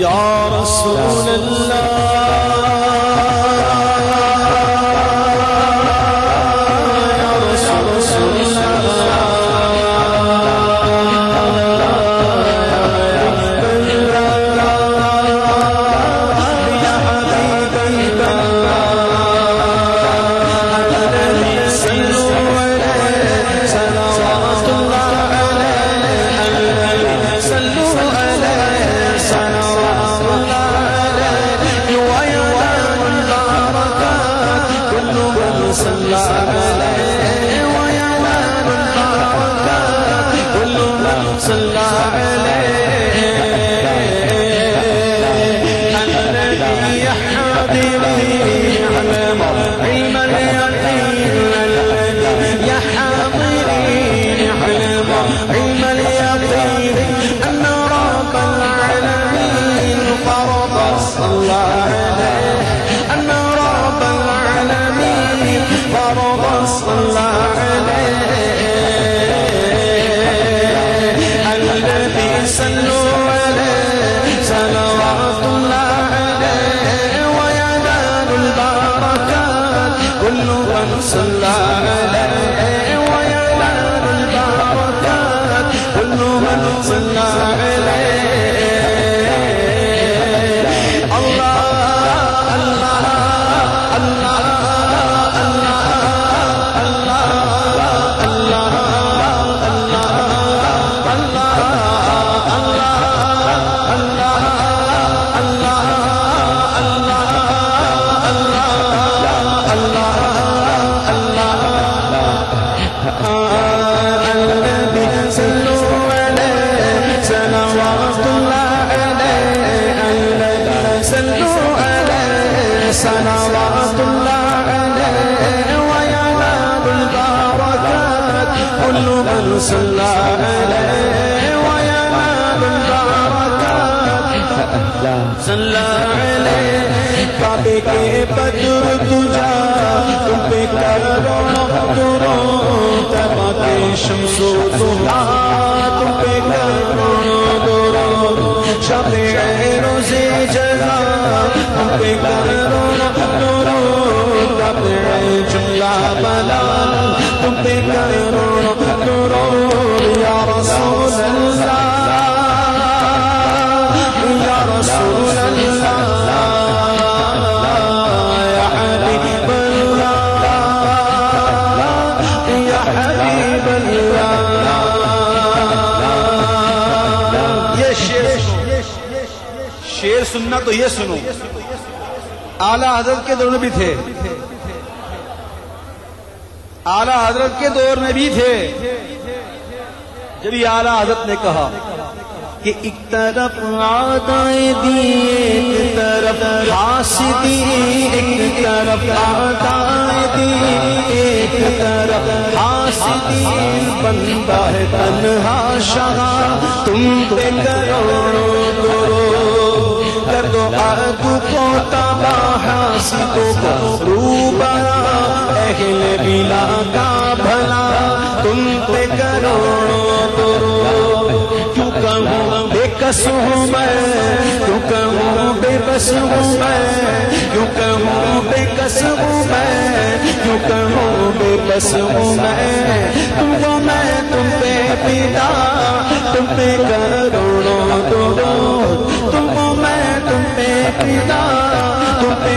یا رسول اللہ. سارا وصلى عليه النبي صلوا عليه صلوات الله عليه وينال البركات عليه کعبے کے بدر تجا تم پہ کرو درو تباتے شمس و دہا تم پہ کرو درو شب روزے جزا تم پہ کرو جملہ تم پہ کرو یا رسول اللہ یا رسول اللہ، یا حبیب اللہ، یا حبیب اللہ، یہ شیر شیر سننا تو یہ سنو، اعلی حضرت کے دور میں بھی تھے۔ اعلی حضرت کے دور میں بھی تھے۔ جب یہ اعلی حضرت نے کہا کہ ایک طرف آدائے دی، ایک طرف حاسدی ایک طرف آدائے دی، ایک طرف حاسدی، بندہ ہے تنہا شاہ، تم پہ کروڑوں کرو کر دو آدو کو تباہ حاسدوں کو روبرا اہل بلا کا بھلا، تم پہ کروڑوں کرو کیوں کہوں بے کس ہوں میں؟ کیوں کہوں بے بس ہوں میں؟ کیوں کہوں بے کس ہوں میں؟ کیوں کہوں بے بس ہوں میں؟ تم کو میں، تم پہ پیدا، تم پہ کروڑوں دو تم کو میں، تم پہ پیدا، تم پہ